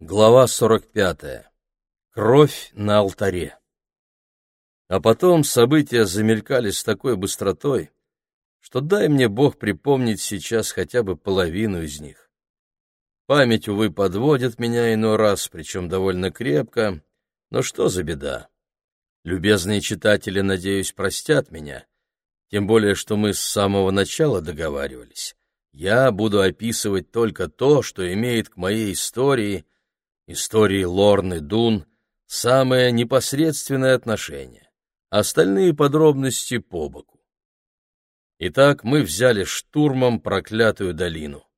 Глава 45. Кровь на алтаре. А потом события замелькали с такой быстротой, что дай мне Бог припомнить сейчас хотя бы половину из них. Память, увы, подводит меня иной раз, причем довольно крепко, но что за беда? Любезные читатели, надеюсь, простят меня, тем более, что мы с самого начала договаривались. Я буду описывать только то, что имеет к моей истории — истории Лорны Дун самое непосредственное отношение, остальные подробности по боку. Итак, мы взяли штурмом проклятую долину.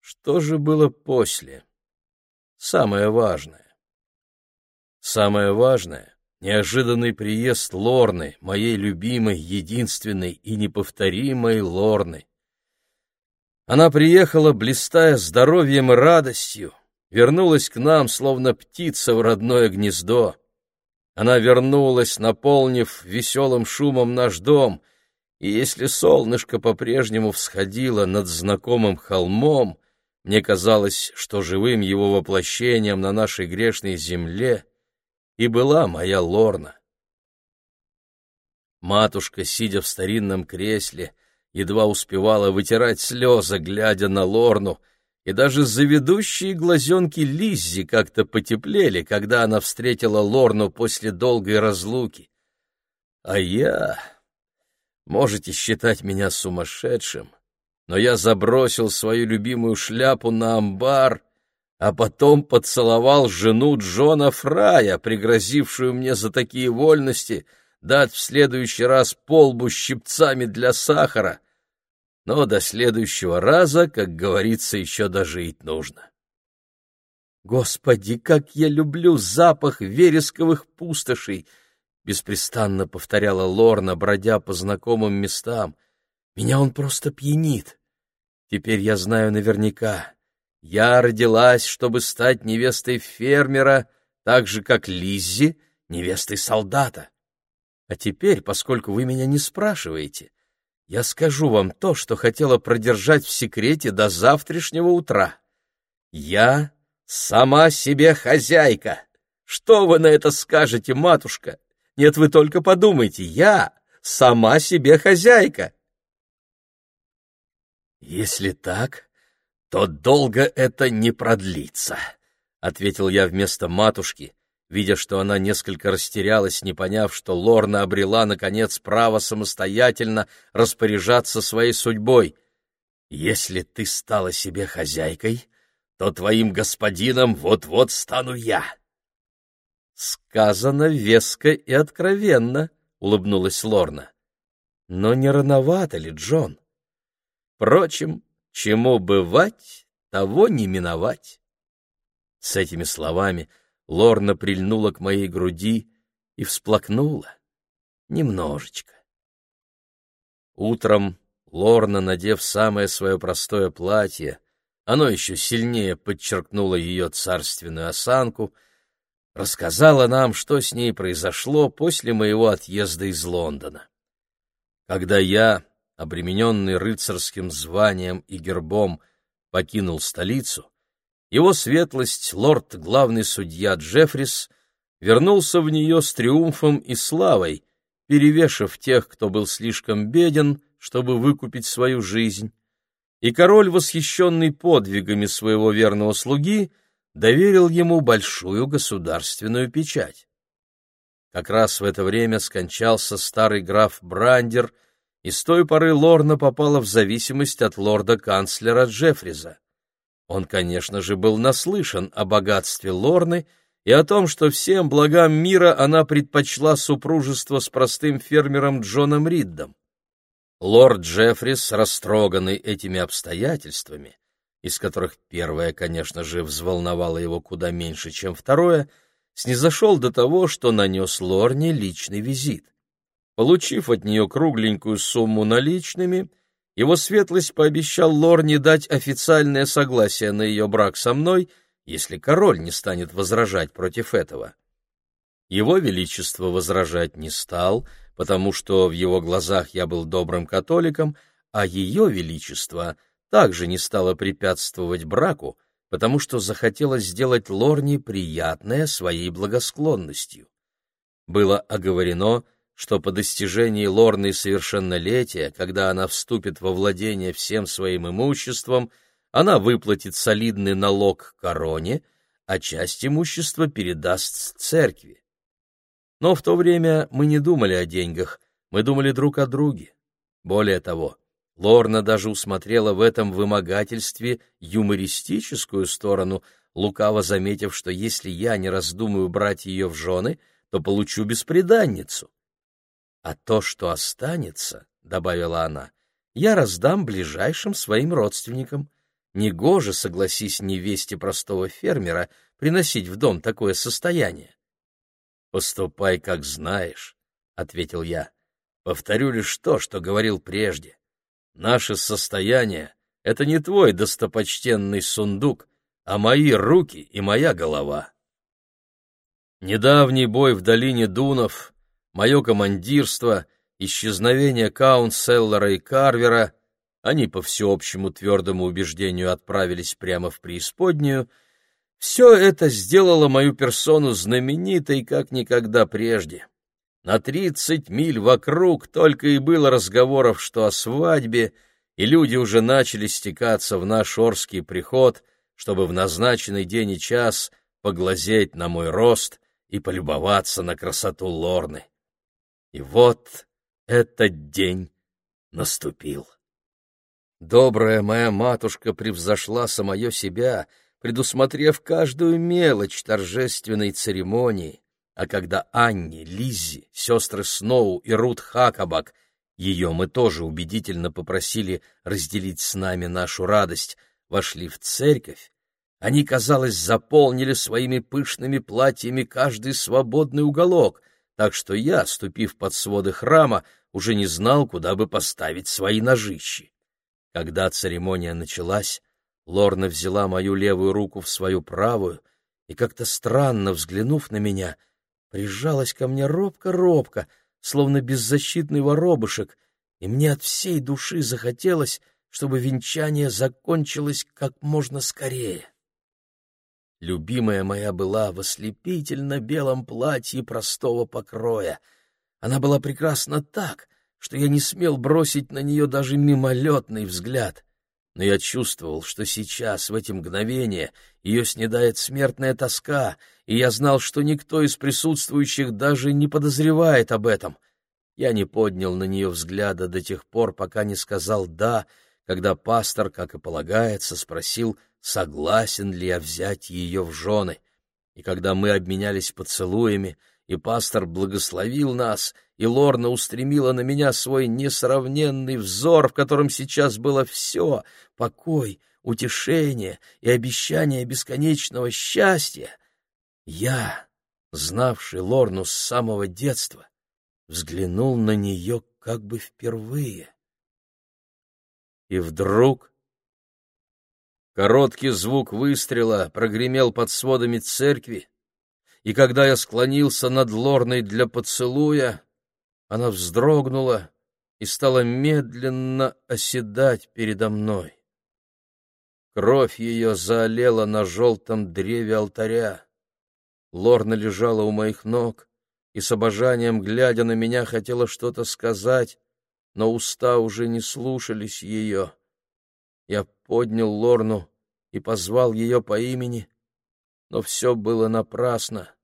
Что же было после? Самое важное. Самое важное — неожиданный приезд Лорны, моей любимой, единственной и неповторимой Лорны. Она приехала, блистая здоровьем и радостью, вернулась к нам, словно птица в родное гнездо. Она вернулась, наполнив веселым шумом наш дом, и если солнышко по-прежнему всходило над знакомым холмом, мне казалось, что живым его воплощением на нашей грешной земле и была моя Лорна. Матушка, сидя в старинном кресле, едва успевала вытирать слезы, глядя на Лорну — и даже заведущие глазенки Лиззи как-то потеплели, когда она встретила Лорну после долгой разлуки. А я... Можете считать меня сумасшедшим, но я забросил свою любимую шляпу на амбар, а потом поцеловал жену Джона Фрая, пригрозившую мне за такие вольности дать в следующий раз полбу щипцами для сахара — но до следующего раза, как говорится, еще дожить нужно. «Господи, как я люблю запах вересковых пустошей!» — беспрестанно повторяла Лорна, бродя по знакомым местам. «Меня он просто пьянит. Теперь я знаю наверняка. Я родилась, чтобы стать невестой фермера, так же, как Лиззи, невестой солдата. А теперь, поскольку вы меня не спрашиваете, — я скажу вам то, что хотела продержать в секрете до завтрашнего утра. Я сама себе хозяйка. Что вы на это скажете, матушка? Нет, вы только подумайте, я сама себе хозяйка. Если так, то долго это не продлится, ответил я вместо матушки видя, что она несколько растерялась, не поняв, что Лорна обрела, наконец, право самостоятельно распоряжаться своей судьбой. «Если ты стала себе хозяйкой, то твоим господином вот-вот стану я». «Сказано веско и откровенно», — улыбнулась Лорна. «Но не рановато ли, Джон? Впрочем, чему бывать, того не миновать». С этими словами — Лорна прильнула к моей груди и всплакнула. Немножечко. Утром Лорна, надев самое свое простое платье, оно еще сильнее подчеркнуло ее царственную осанку, рассказала нам, что с ней произошло после моего отъезда из Лондона. Когда я, обремененный рыцарским званием и гербом, покинул столицу, его светлость, лорд-главный судья Джеффрис, вернулся в нее с триумфом и славой, перевешав тех, кто был слишком беден, чтобы выкупить свою жизнь, и король, восхищенный подвигами своего верного слуги, доверил ему большую государственную печать. Как раз в это время скончался старый граф Брандер, и с той поры Лорна попала в зависимость от лорда-канцлера Джеффриза. Он, конечно же, был наслышан о богатстве Лорны и о том, что всем благам мира она предпочла супружество с простым фермером Джоном Риддом. Лорд Джеффрис, растроганный этими обстоятельствами, из которых первое, конечно же, взволновало его куда меньше, чем второе, снизошел до того, что нанес Лорне личный визит. Получив от нее кругленькую сумму наличными — его светлость пообещал Лорне дать официальное согласие на ее брак со мной, если король не станет возражать против этого. Его Величество возражать не стал, потому что в его глазах я был добрым католиком, а Ее Величество также не стало препятствовать браку, потому что захотелось сделать Лорне приятное своей благосклонностью. Было оговорено, что по достижении Лорны совершеннолетия, когда она вступит во владение всем своим имуществом, она выплатит солидный налог короне, а часть имущества передаст церкви. Но в то время мы не думали о деньгах, мы думали друг о друге. Более того, Лорна даже усмотрела в этом вымогательстве юмористическую сторону, лукаво заметив, что если я не раздумаю брать ее в жены, то получу беспреданницу. А то, что останется, — добавила она, — я раздам ближайшим своим родственникам. Негоже, согласись невесте простого фермера, приносить в дом такое состояние. — Поступай, как знаешь, — ответил я. — Повторю лишь то, что говорил прежде. Наше состояние — это не твой достопочтенный сундук, а мои руки и моя голова. Недавний бой в долине Дунов, мое командирство, исчезновение Каунселлера и Карвера — они по всеобщему твердому убеждению отправились прямо в преисподнюю — все это сделало мою персону знаменитой, как никогда прежде. На тридцать миль вокруг только и было разговоров, что о свадьбе, и люди уже начали стекаться в наш Орский приход, чтобы в назначенный день и час поглазеть на мой рост и полюбоваться на красоту Лорны. И вот этот день наступил. Добрая моя матушка превзошла самое себя, предусмотрев каждую мелочь торжественной церемонии, а когда Анни, Лиззи, сестры Сноу и Рут Хакабак, ее мы тоже убедительно попросили разделить с нами нашу радость, вошли в церковь, они, казалось, заполнили своими пышными платьями каждый свободный уголок, так что я, ступив под своды храма, уже не знал, куда бы поставить свои ножищи. Когда церемония началась, Лорна взяла мою левую руку в свою правую и, как-то странно взглянув на меня, — прижалась ко мне робко-робко, словно беззащитный воробушек, и мне от всей души захотелось, чтобы венчание закончилось как можно скорее. Любимая моя была в ослепительно белом платье простого покроя. Она была прекрасна так, что я не смел бросить на нее даже мимолетный взгляд но я чувствовал, что сейчас, в эти мгновения, ее снедает смертная тоска, и я знал, что никто из присутствующих даже не подозревает об этом. Я не поднял на нее взгляда до тех пор, пока не сказал «да», когда пастор, как и полагается, спросил, согласен ли я взять ее в жены. И когда мы обменялись поцелуями, и пастор благословил нас, и Лорна устремила на меня свой несравненный взор, в котором сейчас было все — покой, утешение и обещание бесконечного счастья. Я, знавший Лорну с самого детства, взглянул на нее как бы впервые. И вдруг короткий звук выстрела прогремел под сводами церкви, и когда я склонился над Лорной для поцелуя, она вздрогнула и стала медленно оседать передо мной. Кровь ее заолела на желтом древе алтаря. Лорна лежала у моих ног и с обожанием, глядя на меня, хотела что-то сказать, но уста уже не слушались ее. Я поднял Лорну и позвал ее по имени, но все было напрасно.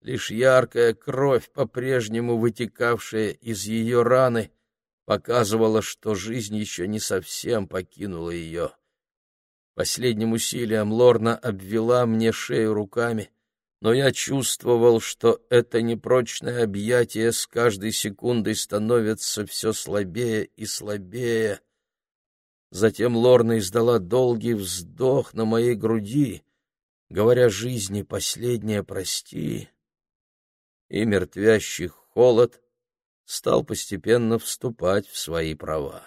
Лишь яркая кровь, по-прежнему вытекавшая из ее раны, показывала, что жизнь еще не совсем покинула ее. Последним усилием Лорна обвела мне шею руками, но я чувствовал, что это непрочное объятие с каждой секундой становится все слабее и слабее. Затем Лорна издала долгий вздох на моей груди, говоря жизни последнее прости, и мертвящий холод стал постепенно вступать в свои права.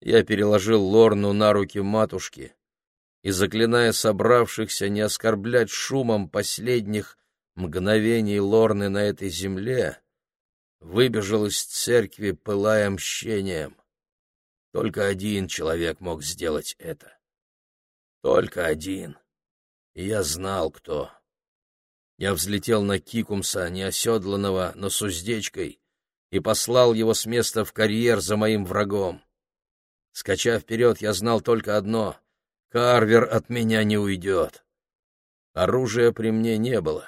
Я переложил Лорну на руки матушки и, заклиная собравшихся не оскорблять шумом последних мгновений Лорны на этой земле, выбежал из церкви, пылая мщением. Только один человек мог сделать это. Только один. И я знал, кто. Я взлетел на Кикумса, неоседланного, но с уздечкой, и послал его с места в карьер за моим врагом. Скачав вперед, я знал только одно — Карвер от меня не уйдет. Оружия при мне не было.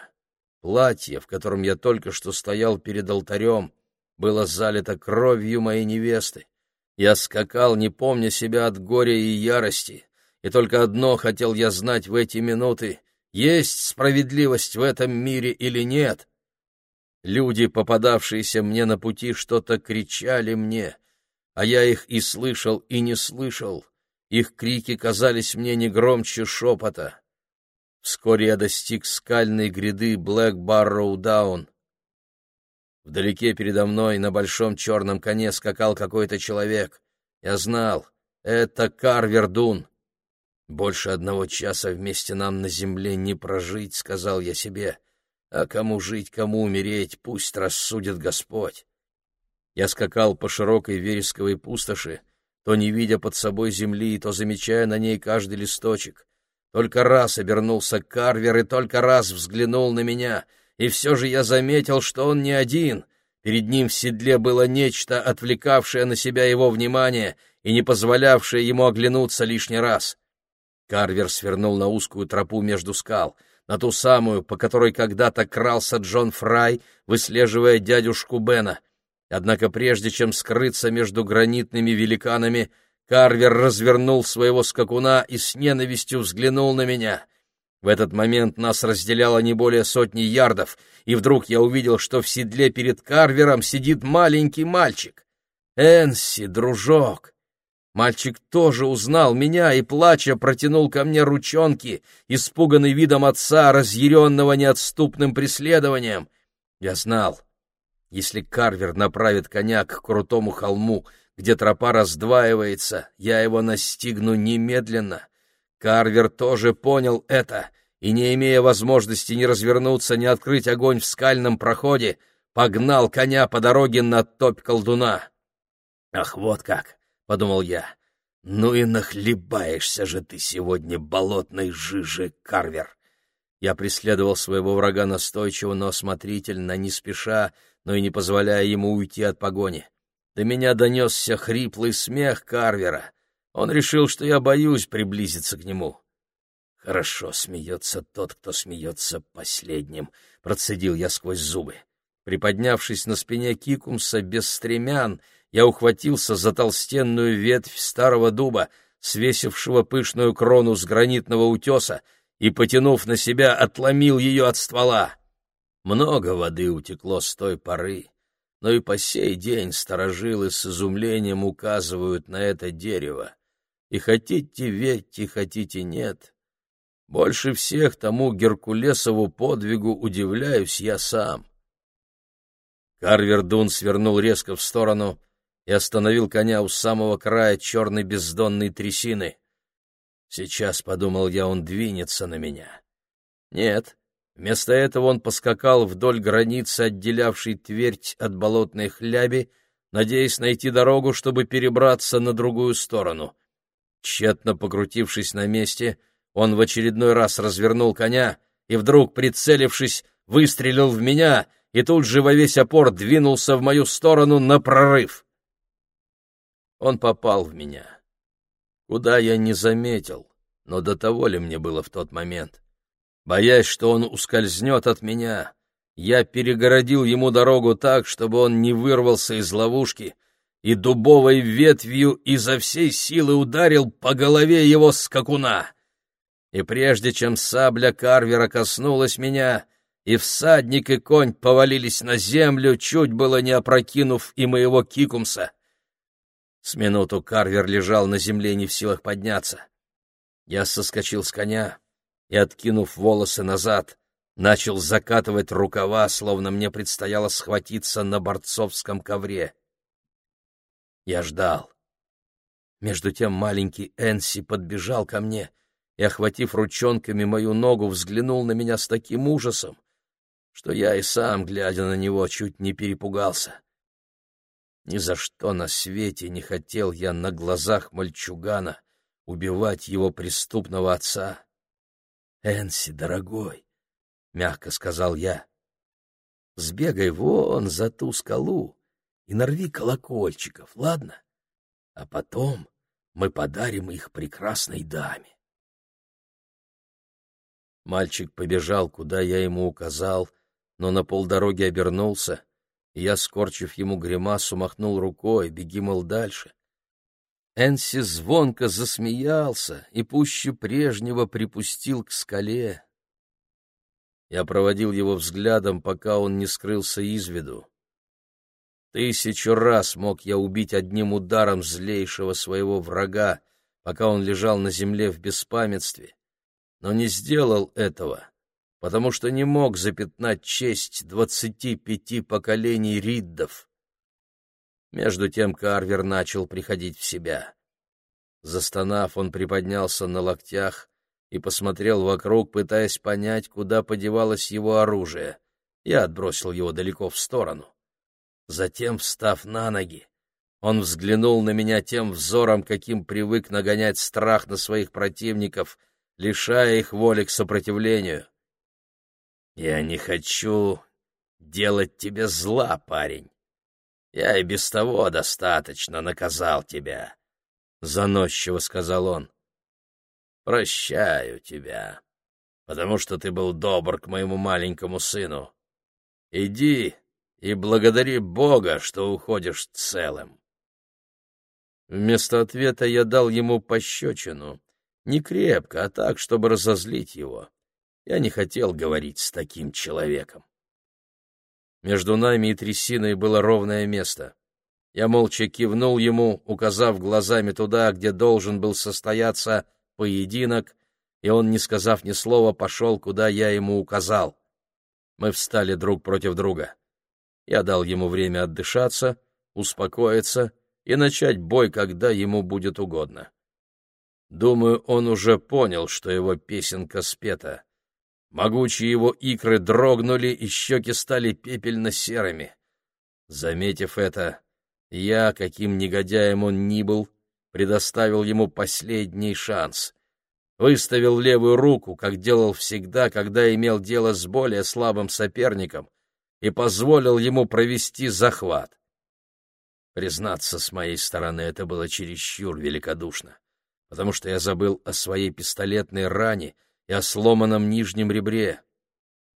Платье, в котором я только что стоял перед алтарем, было залито кровью моей невесты. Я скакал, не помня себя от горя и ярости, и только одно хотел я знать в эти минуты — есть справедливость в этом мире или нет. Люди, попадавшиеся мне на пути, что-то кричали мне, а я их и слышал, и не слышал. Их крики казались мне не громче шепота. Вскоре я достиг скальной гряды Блэк Барроу Даун. Вдалеке передо мной на большом черном коне скакал какой-то человек. Я знал, это Карвер Дун. «Больше одного часа вместе нам на земле не прожить», — сказал я себе. «А кому жить, кому умереть, пусть рассудит Господь». Я скакал по широкой вересковой пустоши, то не видя под собой земли, то замечая на ней каждый листочек. Только раз обернулся Карвер и только раз взглянул на меня, и все же я заметил, что он не один. Перед ним в седле было нечто, отвлекавшее на себя его внимание и не позволявшее ему оглянуться лишний раз. Карвер свернул на узкую тропу между скал, на ту самую, по которой когда-то крался Джон Фрай, выслеживая дядюшку Бена. Однако прежде чем скрыться между гранитными великанами, Карвер развернул своего скакуна и с ненавистью взглянул на меня. В этот момент нас разделяло не более сотни ярдов, и вдруг я увидел, что в седле перед Карвером сидит маленький мальчик. «Энси, дружок, Мальчик тоже узнал меня и, плача, протянул ко мне ручонки, испуганный видом отца, разъяренного неотступным преследованием. Я знал, если Карвер направит коня к крутому холму, где тропа раздваивается, я его настигну немедленно. Карвер тоже понял это, и, не имея возможности ни развернуться, ни открыть огонь в скальном проходе, погнал коня по дороге на топь колдуна. Ах, вот как! — подумал я. «Ну и нахлебаешься же ты сегодня болотной жижи, Карвер!» Я преследовал своего врага настойчиво, но осмотрительно, не спеша, но и не позволяя ему уйти от погони. До меня донесся хриплый смех Карвера. Он решил, что я боюсь приблизиться к нему. «Хорошо смеется тот, кто смеется последним», — процедил я сквозь зубы. Приподнявшись на спине Кикумса без стремян, я ухватился за толстенную ветвь старого дуба, свесившего пышную крону с гранитного утеса, и, потянув на себя, отломил ее от ствола. Много воды утекло с той поры, но и по сей день старожилы с изумлением указывают на это дерево. И хотите верьте, хотите нет. Больше всех тому Геркулесову подвигу удивляюсь я сам. Карвер Дун свернул резко в сторону — и остановил коня у самого края черной бездонной трясины. Сейчас, — подумал я, — он двинется на меня. Нет, вместо этого он поскакал вдоль границы, отделявшей Твердь от болотной хляби, надеясь найти дорогу, чтобы перебраться на другую сторону. Тщетно покрутившись на месте, он в очередной раз развернул коня и вдруг, прицелившись, выстрелил в меня и тут же во весь опор двинулся в мою сторону на прорыв. Он попал в меня. Куда я не заметил, но до того ли мне было в тот момент. Боясь, что он ускользнет от меня, я перегородил ему дорогу так, чтобы он не вырвался из ловушки, и дубовой ветвью изо всей силы ударил по голове его скакуна. И прежде чем сабля Карвера коснулась меня, и всадник и конь повалились на землю, чуть было не опрокинув и моего кикумса, с минуту Карвер лежал на земле не в силах подняться. Я соскочил с коня и, откинув волосы назад, начал закатывать рукава, словно мне предстояло схватиться на борцовском ковре. Я ждал. Между тем маленький Энси подбежал ко мне и, охватив ручонками мою ногу, взглянул на меня с таким ужасом, что я и сам, глядя на него, чуть не перепугался. Ни за что на свете не хотел я на глазах мальчугана убивать его преступного отца. — Энси, дорогой, — мягко сказал я, — сбегай вон за ту скалу и нарви колокольчиков, ладно? А потом мы подарим их прекрасной даме. Мальчик побежал, куда я ему указал, но на полдороги обернулся, и я, скорчив ему гримасу, махнул рукой, беги, мол, дальше. Энси звонко засмеялся и пуще прежнего припустил к скале. Я проводил его взглядом, пока он не скрылся из виду. Тысячу раз мог я убить одним ударом злейшего своего врага, пока он лежал на земле в беспамятстве, но не сделал этого, потому что не мог запятнать честь двадцати пяти поколений риддов. Между тем Карвер начал приходить в себя. Застонав, он приподнялся на локтях и посмотрел вокруг, пытаясь понять, куда подевалось его оружие. Я отбросил его далеко в сторону. Затем, встав на ноги, он взглянул на меня тем взором, каким привык нагонять страх на своих противников — лишая их воли к сопротивлению. «Я не хочу делать тебе зла, парень. Я и без того достаточно наказал тебя», — заносчиво сказал он. «Прощаю тебя, потому что ты был добр к моему маленькому сыну. Иди и благодари Бога, что уходишь целым». Вместо ответа я дал ему пощечину — не крепко, а так, чтобы разозлить его. Я не хотел говорить с таким человеком. Между нами и трясиной было ровное место. Я молча кивнул ему, указав глазами туда, где должен был состояться поединок, и он, не сказав ни слова, пошел, куда я ему указал. Мы встали друг против друга. Я дал ему время отдышаться, успокоиться и начать бой, когда ему будет угодно. Думаю, он уже понял, что его песенка спета. Могучие его икры дрогнули, и щеки стали пепельно-серыми. Заметив это, я, каким негодяем он ни был, предоставил ему последний шанс. Выставил левую руку, как делал всегда, когда имел дело с более слабым соперником, и позволил ему провести захват. Признаться, с моей стороны это было чересчур великодушно потому что я забыл о своей пистолетной ране и о сломанном нижнем ребре.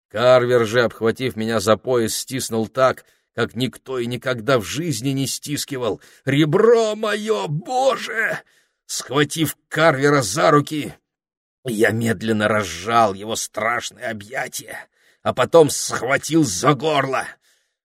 Карвер же, обхватив меня за пояс, стиснул так, как никто и никогда в жизни не стискивал. «Ребро мое, Боже!» Схватив Карвера за руки, я медленно разжал его страшное объятие, а потом схватил за горло.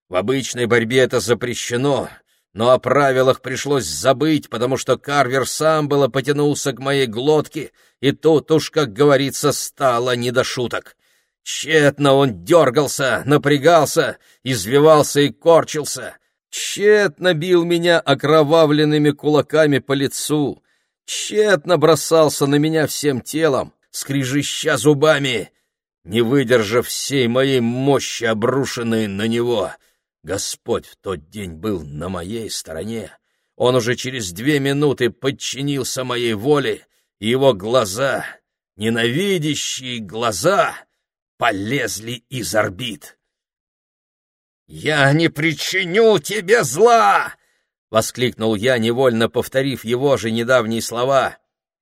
В обычной борьбе это запрещено, но о правилах пришлось забыть, потому что Карвер сам было потянулся к моей глотке, и тут уж, как говорится, стало не до шуток. Тщетно он дергался, напрягался, извивался и корчился. Тщетно бил меня окровавленными кулаками по лицу. Тщетно бросался на меня всем телом, скрежеща зубами, не выдержав всей моей мощи, обрушенной на него — Господь в тот день был на моей стороне. Он уже через две минуты подчинился моей воле, и его глаза, ненавидящие глаза, полезли из орбит. «Я не причиню тебе зла!» — воскликнул я, невольно повторив его же недавние слова.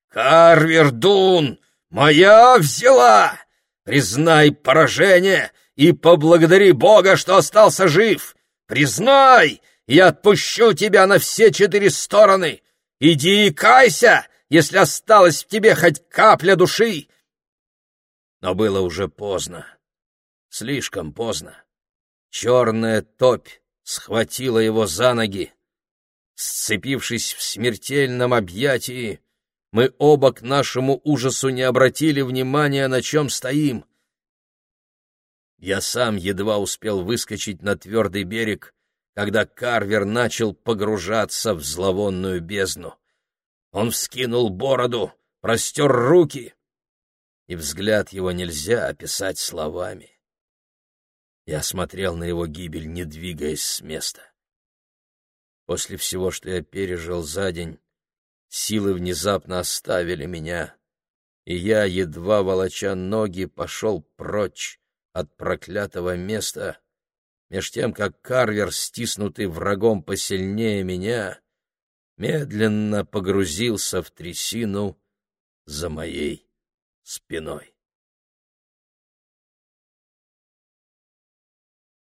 «Карвердун, моя взяла! Признай поражение и поблагодари Бога, что остался жив. Признай, я отпущу тебя на все четыре стороны. Иди и кайся, если осталось в тебе хоть капля души. Но было уже поздно, слишком поздно. Черная топь схватила его за ноги. Сцепившись в смертельном объятии, мы оба к нашему ужасу не обратили внимания, на чем стоим. Я сам едва успел выскочить на твердый берег, когда Карвер начал погружаться в зловонную бездну. Он вскинул бороду, простер руки, и взгляд его нельзя описать словами. Я смотрел на его гибель, не двигаясь с места. После всего, что я пережил за день, силы внезапно оставили меня, и я, едва волоча ноги, пошел прочь от проклятого места, меж тем, как Карвер, стиснутый врагом посильнее меня, медленно погрузился в трясину за моей спиной.